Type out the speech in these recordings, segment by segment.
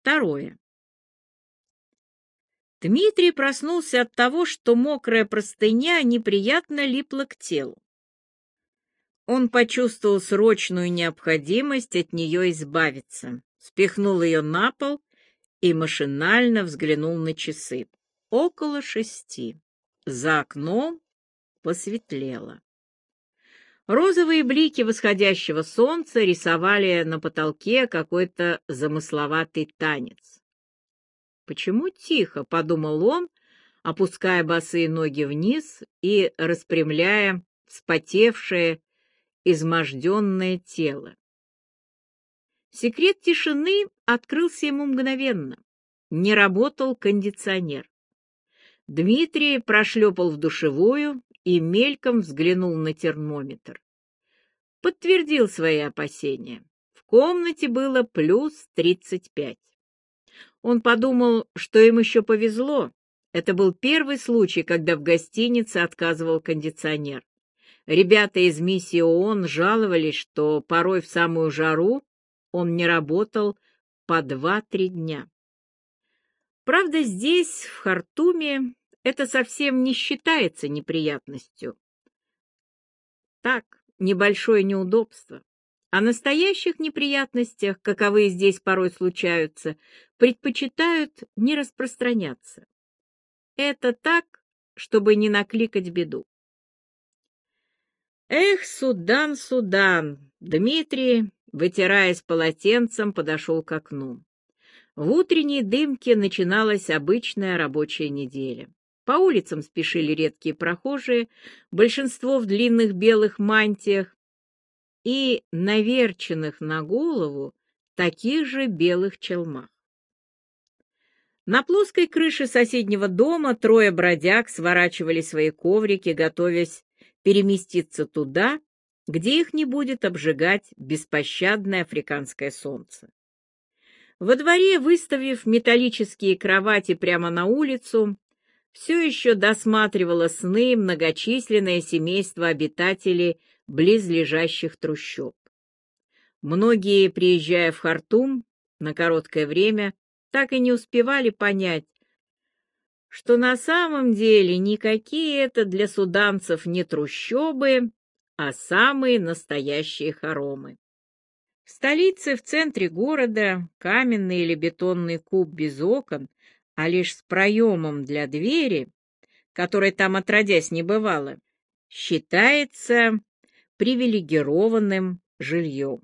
Второе. Дмитрий проснулся от того, что мокрая простыня неприятно липла к телу. Он почувствовал срочную необходимость от нее избавиться, спихнул ее на пол и машинально взглянул на часы. Около шести. За окном посветлело. Розовые блики восходящего солнца рисовали на потолке какой-то замысловатый танец. «Почему тихо?» — подумал он, опуская босые ноги вниз и распрямляя вспотевшее, изможденное тело. Секрет тишины открылся ему мгновенно. Не работал кондиционер. Дмитрий прошлепал в душевую и мельком взглянул на термометр. Подтвердил свои опасения. В комнате было плюс тридцать пять. Он подумал, что им еще повезло. Это был первый случай, когда в гостинице отказывал кондиционер. Ребята из миссии ООН жаловались, что порой в самую жару он не работал по два-три дня. Правда, здесь, в Хартуме, это совсем не считается неприятностью. Так, небольшое неудобство. О настоящих неприятностях, каковые здесь порой случаются, предпочитают не распространяться. Это так, чтобы не накликать беду. Эх, Судан, Судан! Дмитрий, вытираясь полотенцем, подошел к окну. В утренней дымке начиналась обычная рабочая неделя. По улицам спешили редкие прохожие, большинство в длинных белых мантиях и наверченных на голову таких же белых челмах. На плоской крыше соседнего дома трое бродяг сворачивали свои коврики, готовясь переместиться туда, где их не будет обжигать беспощадное африканское солнце. Во дворе, выставив металлические кровати прямо на улицу, все еще досматривало сны многочисленное семейство обитателей близлежащих трущоб. Многие, приезжая в Хартум на короткое время, так и не успевали понять, что на самом деле никакие это для суданцев не трущобы, а самые настоящие хоромы. В столице, в центре города, каменный или бетонный куб без окон, а лишь с проемом для двери, которой там отродясь не бывало, считается привилегированным жильем.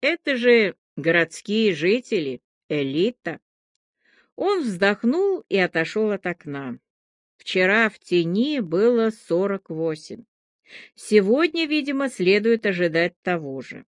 Это же городские жители, элита. Он вздохнул и отошел от окна. Вчера в тени было сорок восемь. Сегодня, видимо, следует ожидать того же.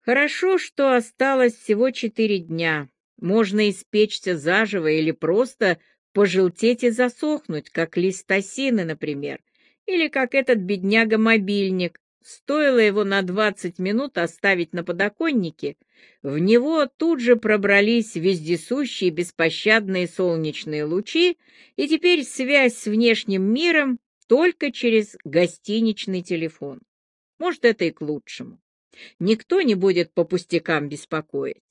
Хорошо, что осталось всего четыре дня. Можно испечься заживо или просто пожелтеть и засохнуть, как лист осины, например, или как этот бедняга-мобильник, Стоило его на двадцать минут оставить на подоконнике, в него тут же пробрались вездесущие беспощадные солнечные лучи, и теперь связь с внешним миром только через гостиничный телефон. Может, это и к лучшему. Никто не будет по пустякам беспокоить.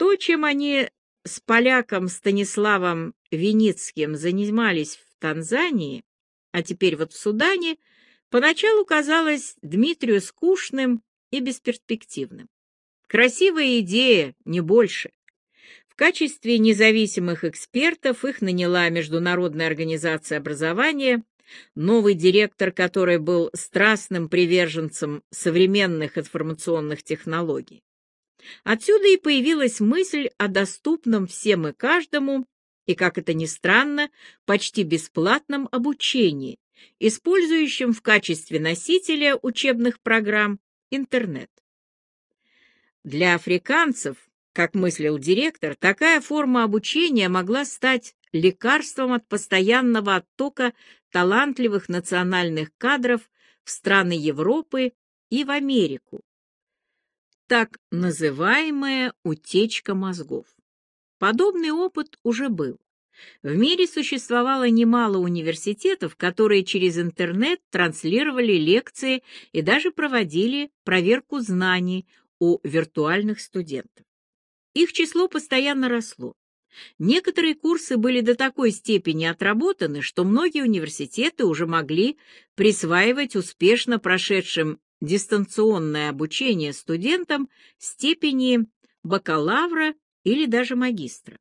То, чем они с поляком Станиславом Виницким занимались в Танзании, а теперь вот в Судане — поначалу казалось Дмитрию скучным и бесперспективным. Красивая идея, не больше. В качестве независимых экспертов их наняла Международная организация образования, новый директор которой был страстным приверженцем современных информационных технологий. Отсюда и появилась мысль о доступном всем и каждому, и, как это ни странно, почти бесплатном обучении, использующим в качестве носителя учебных программ интернет. Для африканцев, как мыслил директор, такая форма обучения могла стать лекарством от постоянного оттока талантливых национальных кадров в страны Европы и в Америку. Так называемая утечка мозгов. Подобный опыт уже был. В мире существовало немало университетов, которые через интернет транслировали лекции и даже проводили проверку знаний у виртуальных студентов. Их число постоянно росло. Некоторые курсы были до такой степени отработаны, что многие университеты уже могли присваивать успешно прошедшим дистанционное обучение студентам степени бакалавра или даже магистра.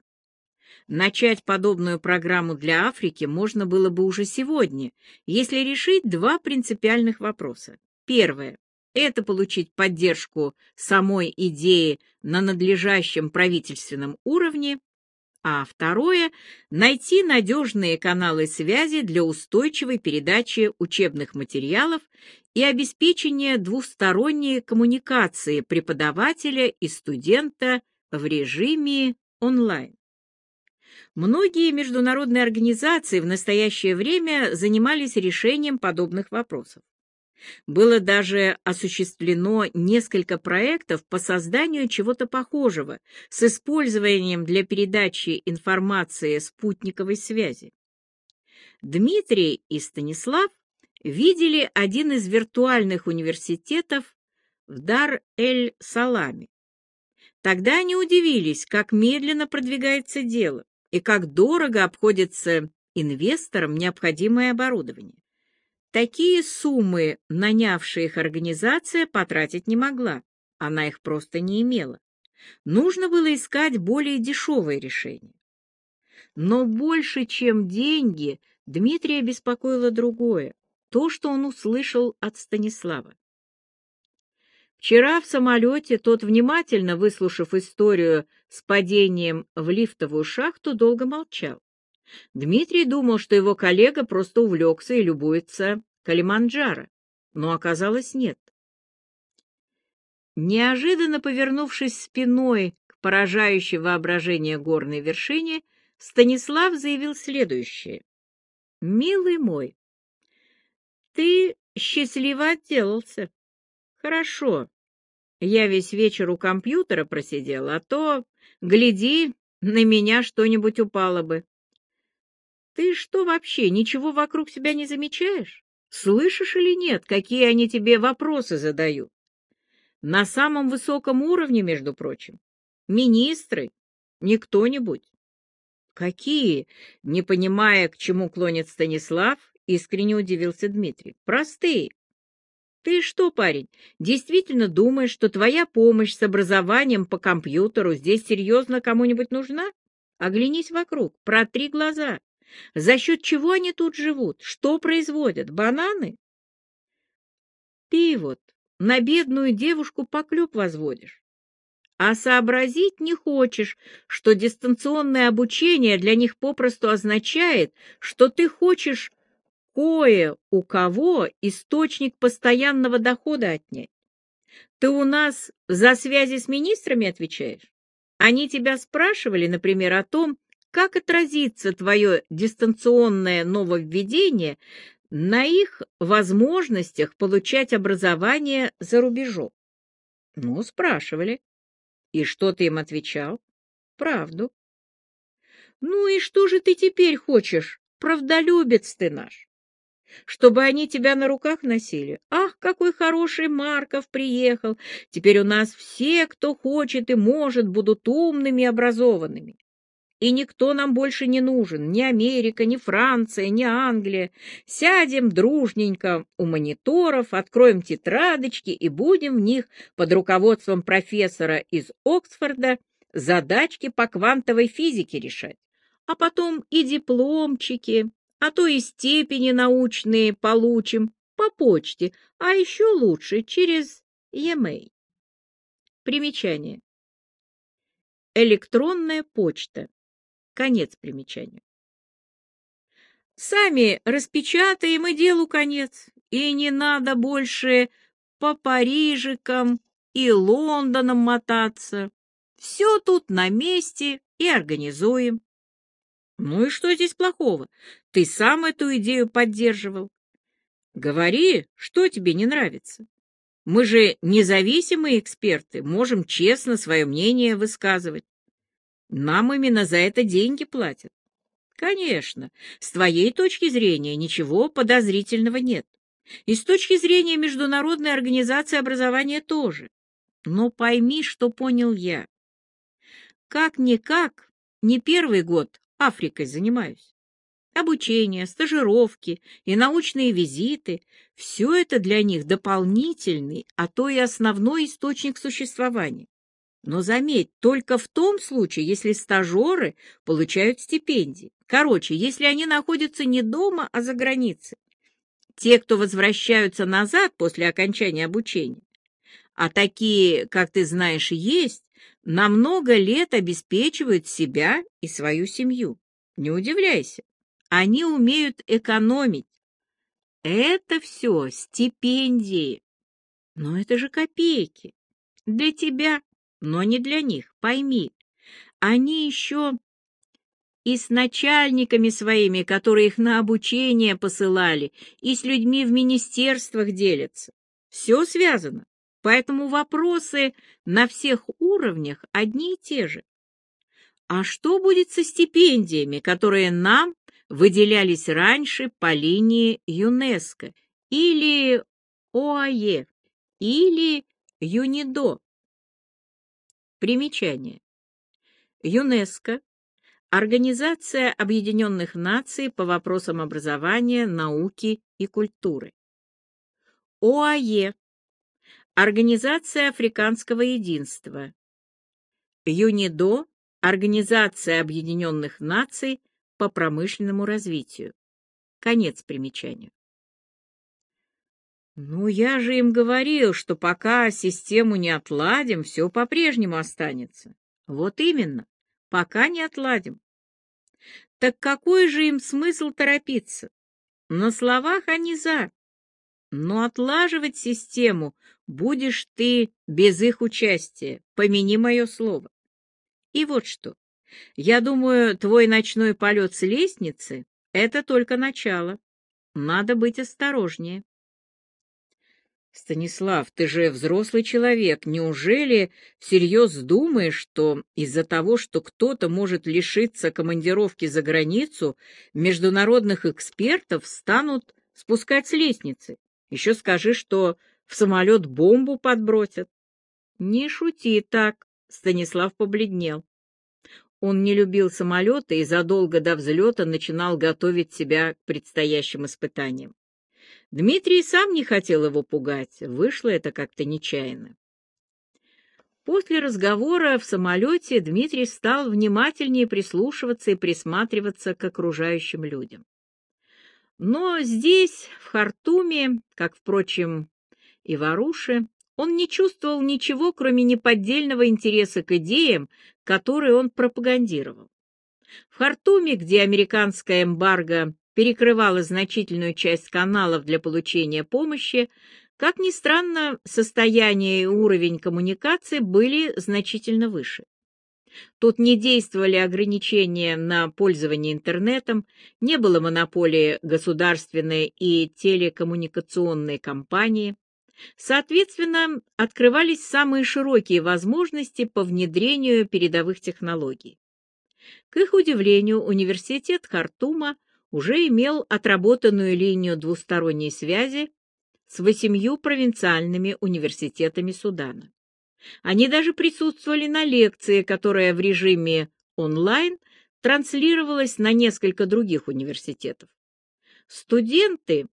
Начать подобную программу для Африки можно было бы уже сегодня, если решить два принципиальных вопроса. Первое – это получить поддержку самой идеи на надлежащем правительственном уровне, а второе – найти надежные каналы связи для устойчивой передачи учебных материалов и обеспечения двусторонней коммуникации преподавателя и студента в режиме онлайн. Многие международные организации в настоящее время занимались решением подобных вопросов. Было даже осуществлено несколько проектов по созданию чего-то похожего с использованием для передачи информации спутниковой связи. Дмитрий и Станислав видели один из виртуальных университетов в Дар-эль-Саламе. Тогда они удивились, как медленно продвигается дело и как дорого обходится инвесторам необходимое оборудование. Такие суммы нанявшая их организация потратить не могла, она их просто не имела. Нужно было искать более дешевое решение. Но больше, чем деньги, Дмитрия беспокоило другое, то, что он услышал от Станислава. Вчера в самолете тот, внимательно выслушав историю с падением в лифтовую шахту, долго молчал. Дмитрий думал, что его коллега просто увлекся и любуется Калиманджаро, но оказалось нет. Неожиданно повернувшись спиной к поражающей воображение горной вершине, Станислав заявил следующее. «Милый мой, ты счастливо отделался. Хорошо, я весь вечер у компьютера просидел, а то, гляди, на меня что-нибудь упало бы. Ты что вообще, ничего вокруг себя не замечаешь? Слышишь или нет, какие они тебе вопросы задают? На самом высоком уровне, между прочим. Министры, не кто-нибудь. Какие? Не понимая, к чему клонит Станислав, искренне удивился Дмитрий. Простые. Ты что, парень, действительно думаешь, что твоя помощь с образованием по компьютеру здесь серьезно кому-нибудь нужна? Оглянись вокруг, протри глаза. За счет чего они тут живут? Что производят? Бананы? Ты вот на бедную девушку поклеп возводишь. А сообразить не хочешь, что дистанционное обучение для них попросту означает, что ты хочешь кое у кого источник постоянного дохода отнять. Ты у нас за связи с министрами отвечаешь? Они тебя спрашивали, например, о том, как отразится твое дистанционное нововведение на их возможностях получать образование за рубежом? Ну, спрашивали. И что ты им отвечал? Правду. Ну и что же ты теперь хочешь, правдолюбец ты наш? Чтобы они тебя на руках носили? Ах, какой хороший Марков приехал! Теперь у нас все, кто хочет и может, будут умными и образованными. И никто нам больше не нужен, ни Америка, ни Франция, ни Англия. Сядем дружненько у мониторов, откроем тетрадочки и будем в них под руководством профессора из Оксфорда задачки по квантовой физике решать. А потом и дипломчики, а то и степени научные получим по почте, а еще лучше через e-mail. Примечание. Электронная почта. Конец примечания. Сами распечатаем и делу конец. И не надо больше по Парижикам и Лондонам мотаться. Все тут на месте и организуем. Ну и что здесь плохого? Ты сам эту идею поддерживал. Говори, что тебе не нравится. Мы же независимые эксперты, можем честно свое мнение высказывать. Нам именно за это деньги платят. Конечно, с твоей точки зрения ничего подозрительного нет. И с точки зрения Международной организации образования тоже. Но пойми, что понял я. Как-никак, не первый год Африкой занимаюсь. Обучение, стажировки и научные визиты — все это для них дополнительный, а то и основной источник существования. Но заметь, только в том случае, если стажеры получают стипендии. Короче, если они находятся не дома, а за границей. Те, кто возвращаются назад после окончания обучения, а такие, как ты знаешь, есть, на много лет обеспечивают себя и свою семью. Не удивляйся, они умеют экономить. Это все стипендии. Но это же копейки. Для тебя но не для них, пойми. Они еще и с начальниками своими, которые их на обучение посылали, и с людьми в министерствах делятся. Все связано, поэтому вопросы на всех уровнях одни и те же. А что будет со стипендиями, которые нам выделялись раньше по линии ЮНЕСКО или ОАЕ или ЮНИДО? Примечание. ЮНЕСКО – Организация Объединенных Наций по вопросам образования, науки и культуры. ОАЕ – Организация Африканского Единства. ЮНИДО – Организация Объединенных Наций по промышленному развитию. Конец примечания. Ну, я же им говорил, что пока систему не отладим, все по-прежнему останется. Вот именно, пока не отладим. Так какой же им смысл торопиться? На словах они за. Но отлаживать систему будешь ты без их участия, помяни мое слово. И вот что. Я думаю, твой ночной полет с лестницы — это только начало. Надо быть осторожнее. Станислав, ты же взрослый человек. Неужели всерьез думаешь, что из-за того, что кто-то может лишиться командировки за границу, международных экспертов станут спускать с лестницы? Еще скажи, что в самолет бомбу подбросят. Не шути так, Станислав побледнел. Он не любил самолеты и задолго до взлета начинал готовить себя к предстоящим испытаниям. Дмитрий сам не хотел его пугать, вышло это как-то нечаянно. После разговора в самолете Дмитрий стал внимательнее прислушиваться и присматриваться к окружающим людям. Но здесь, в Хартуме, как, впрочем, и в Аруше, он не чувствовал ничего, кроме неподдельного интереса к идеям, которые он пропагандировал. В Хартуме, где американская эмбарго перекрывала значительную часть каналов для получения помощи, как ни странно, состояние и уровень коммуникации были значительно выше. Тут не действовали ограничения на пользование интернетом, не было монополии государственной и телекоммуникационной компании. Соответственно, открывались самые широкие возможности по внедрению передовых технологий. К их удивлению, университет Хартума уже имел отработанную линию двусторонней связи с восемью провинциальными университетами Судана. Они даже присутствовали на лекции, которая в режиме онлайн транслировалась на несколько других университетов. Студенты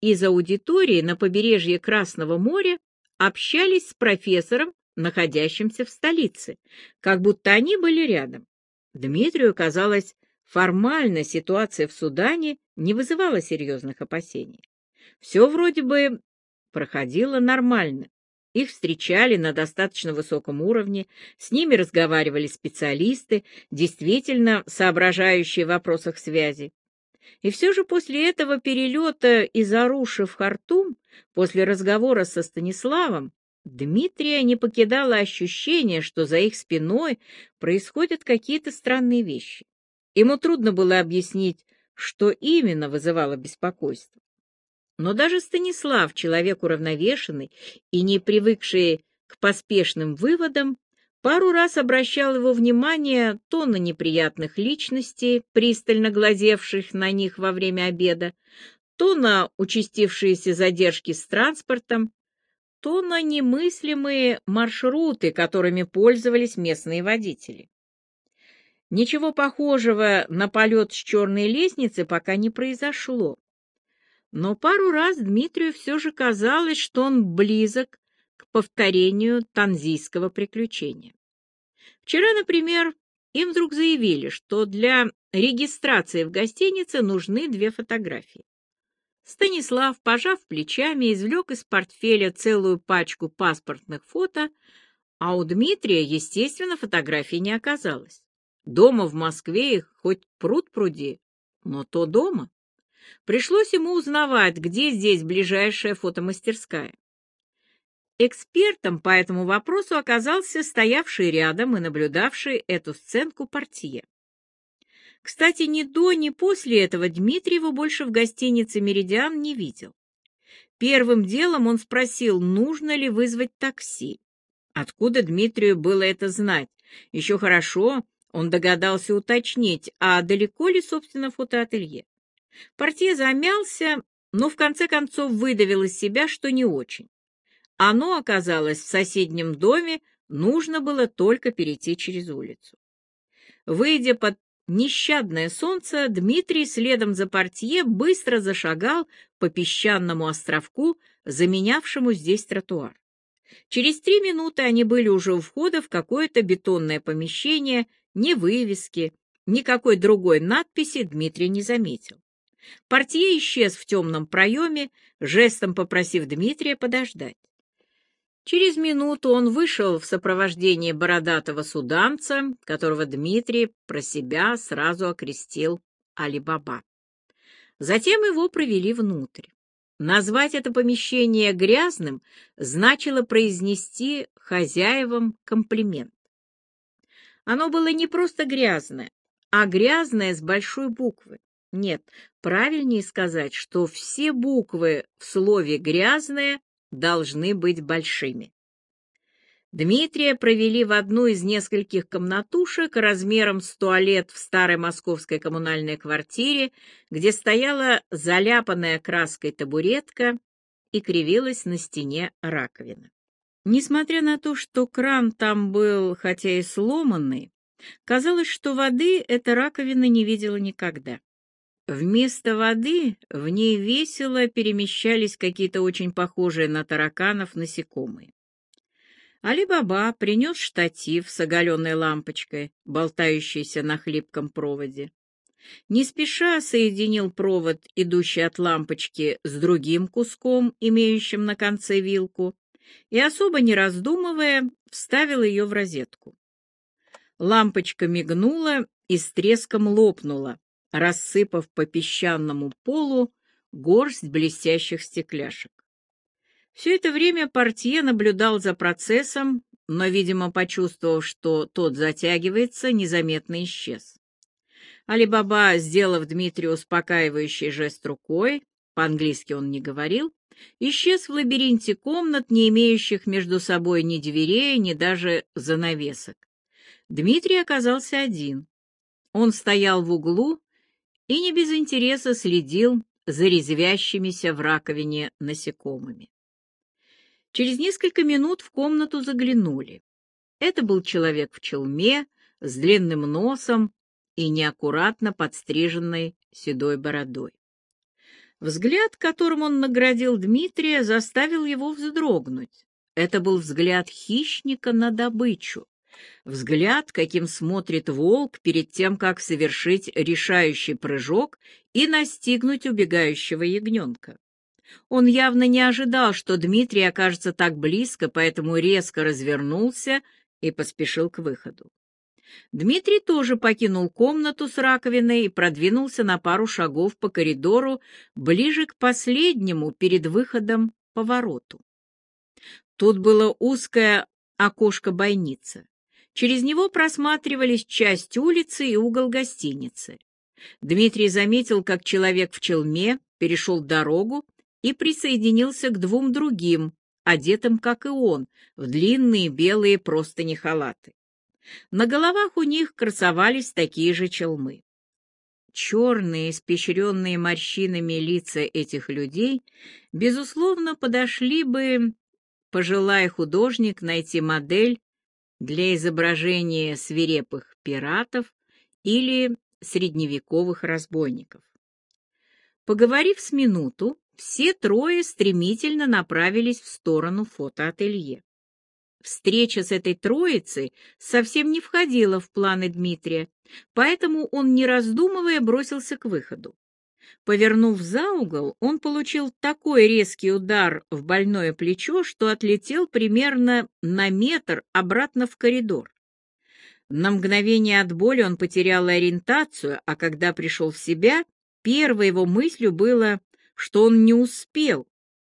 из аудитории на побережье Красного моря общались с профессором, находящимся в столице, как будто они были рядом. Дмитрию казалось Формально ситуация в Судане не вызывала серьезных опасений. Все вроде бы проходило нормально. Их встречали на достаточно высоком уровне, с ними разговаривали специалисты, действительно соображающие в вопросах связи. И все же после этого перелета из Аруши в Хартум, после разговора со Станиславом, Дмитрия не покидало ощущение, что за их спиной происходят какие-то странные вещи. Ему трудно было объяснить, что именно вызывало беспокойство. Но даже Станислав, человек уравновешенный и не привыкший к поспешным выводам, пару раз обращал его внимание то на неприятных личностей, пристально глазевших на них во время обеда, то на участившиеся задержки с транспортом, то на немыслимые маршруты, которыми пользовались местные водители. Ничего похожего на полет с черной лестницы пока не произошло. Но пару раз Дмитрию все же казалось, что он близок к повторению танзийского приключения. Вчера, например, им вдруг заявили, что для регистрации в гостинице нужны две фотографии. Станислав, пожав плечами, извлек из портфеля целую пачку паспортных фото, а у Дмитрия, естественно, фотографий не оказалось. Дома в Москве их хоть пруд пруди, но то дома. Пришлось ему узнавать, где здесь ближайшая фотомастерская. Экспертом по этому вопросу оказался стоявший рядом и наблюдавший эту сценку портье. Кстати, ни до, ни после этого Дмитриева больше в гостинице «Меридиан» не видел. Первым делом он спросил, нужно ли вызвать такси. Откуда Дмитрию было это знать? Еще хорошо, он догадался уточнить, а далеко ли, собственно, фотоателье. Портье замялся, но в конце концов выдавил из себя, что не очень. Оно оказалось в соседнем доме, нужно было только перейти через улицу. Выйдя под нещадное солнце, Дмитрий следом за портье быстро зашагал по песчаному островку, заменявшему здесь тротуар. Через три минуты они были уже у входа в какое-то бетонное помещение, ни вывески, никакой другой надписи Дмитрий не заметил. Портье исчез в темном проеме, жестом попросив Дмитрия подождать. Через минуту он вышел в сопровождении бородатого суданца, которого Дмитрий про себя сразу окрестил Али-Баба. Затем его провели внутрь. Назвать это помещение грязным значило произнести хозяевам комплимент. Оно было не просто грязное, а грязное с большой буквы. Нет, правильнее сказать, что все буквы в слове «грязное» должны быть большими. Дмитрия провели в одну из нескольких комнатушек размером с туалет в старой московской коммунальной квартире, где стояла заляпанная краской табуретка и кривилась на стене раковина. Несмотря на то, что кран там был, хотя и сломанный, казалось, что воды эта раковина не видела никогда. Вместо воды в ней весело перемещались какие-то очень похожие на тараканов насекомые. Али-Баба принес штатив с оголенной лампочкой, болтающейся на хлипком проводе. Не спеша соединил провод, идущий от лампочки, с другим куском, имеющим на конце вилку, и, особо не раздумывая, вставил ее в розетку. Лампочка мигнула и с треском лопнула, рассыпав по песчаному полу горсть блестящих стекляшек. Все это время портье наблюдал за процессом, но, видимо, почувствовав, что тот затягивается, незаметно исчез. Алибаба, сделав Дмитрию успокаивающий жест рукой, по-английски он не говорил, исчез в лабиринте комнат, не имеющих между собой ни дверей, ни даже занавесок. Дмитрий оказался один. Он стоял в углу и не без интереса следил за резвящимися в раковине насекомыми. Через несколько минут в комнату заглянули. Это был человек в челме, с длинным носом и неаккуратно подстриженной седой бородой. Взгляд, которым он наградил Дмитрия, заставил его вздрогнуть. Это был взгляд хищника на добычу, Взгляд, каким смотрит волк перед тем, как совершить решающий прыжок и настигнуть убегающего ягненка. Он явно не ожидал, что Дмитрий окажется так близко, поэтому резко развернулся и поспешил к выходу. Дмитрий тоже покинул комнату с раковиной и продвинулся на пару шагов по коридору, ближе к последнему перед выходом повороту. Тут было узкое окошко-бойница. Через него просматривались часть улицы и угол гостиницы. Дмитрий заметил, как человек в челме перешел дорогу и присоединился к двум другим, одетым, как и он, в длинные белые простыни-халаты. На головах у них красовались такие же челмы. Черные, испещренные морщинами лица этих людей, безусловно, подошли бы пожелая художник найти модель для изображения свирепых пиратов или средневековых разбойников. Поговорив с минуту, все трое стремительно направились в сторону фотоателье. Встреча с этой троицей совсем не входила в планы Дмитрия, поэтому он, не раздумывая, бросился к выходу. Повернув за угол, он получил такой резкий удар в больное плечо, что отлетел примерно на метр обратно в коридор. На мгновение от боли он потерял ориентацию, а когда пришел в себя, первой его мыслью было, что он не успел,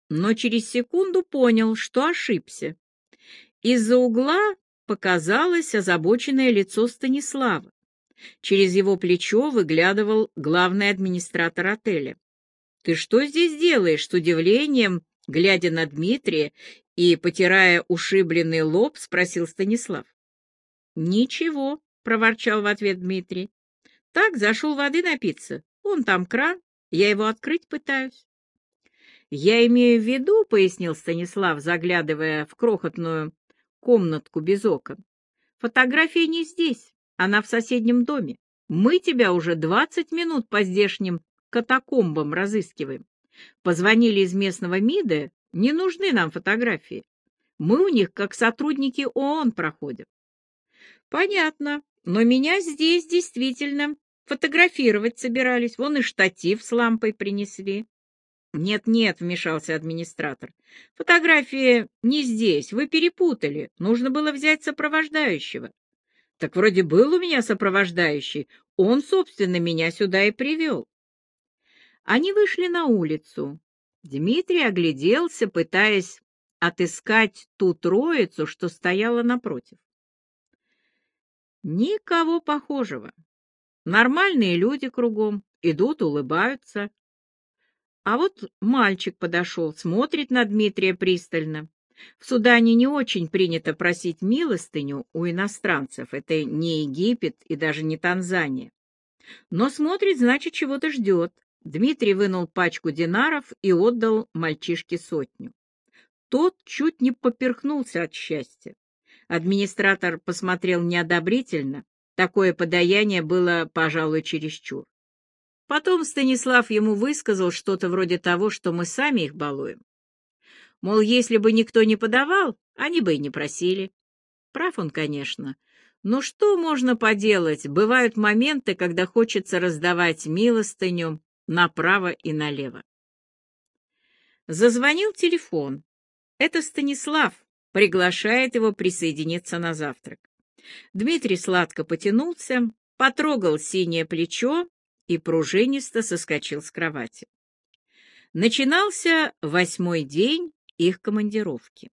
но через секунду понял, что ошибся. Из-за угла показалось озабоченное лицо Станислава. Через его плечо выглядывал главный администратор отеля. «Ты что здесь делаешь?» — с удивлением, глядя на Дмитрия и потирая ушибленный лоб, спросил Станислав. «Ничего», — проворчал в ответ Дмитрий. «Так, зашел воды напиться. Вон там кран, я его открыть пытаюсь». «Я имею в виду», — пояснил Станислав, заглядывая в крохотную комнатку без окон. Фотография не здесь, она в соседнем доме. Мы тебя уже двадцать минут по здешним катакомбам разыскиваем. Позвонили из местного МИДа, не нужны нам фотографии. Мы у них как сотрудники ООН проходим. Понятно, но меня здесь действительно фотографировать собирались. Вон и штатив с лампой принесли. «Нет-нет», — вмешался администратор, — «фотография не здесь, вы перепутали, нужно было взять сопровождающего». «Так вроде был у меня сопровождающий, он, собственно, меня сюда и привел». Они вышли на улицу. Дмитрий огляделся, пытаясь отыскать ту троицу, что стояла напротив. Никого похожего. Нормальные люди кругом, идут, улыбаются, а вот мальчик подошел, смотрит на Дмитрия пристально. В Судане не очень принято просить милостыню у иностранцев. Это не Египет и даже не Танзания. Но смотрит, значит, чего-то ждет. Дмитрий вынул пачку динаров и отдал мальчишке сотню. Тот чуть не поперхнулся от счастья. Администратор посмотрел неодобрительно. Такое подаяние было, пожалуй, чересчур. Потом Станислав ему высказал что-то вроде того, что мы сами их балуем. Мол, если бы никто не подавал, они бы и не просили. Прав он, конечно. Но что можно поделать? Бывают моменты, когда хочется раздавать милостыню направо и налево. Зазвонил телефон. Это Станислав приглашает его присоединиться на завтрак. Дмитрий сладко потянулся, потрогал синее плечо и пружинисто соскочил с кровати. Начинался восьмой день их командировки.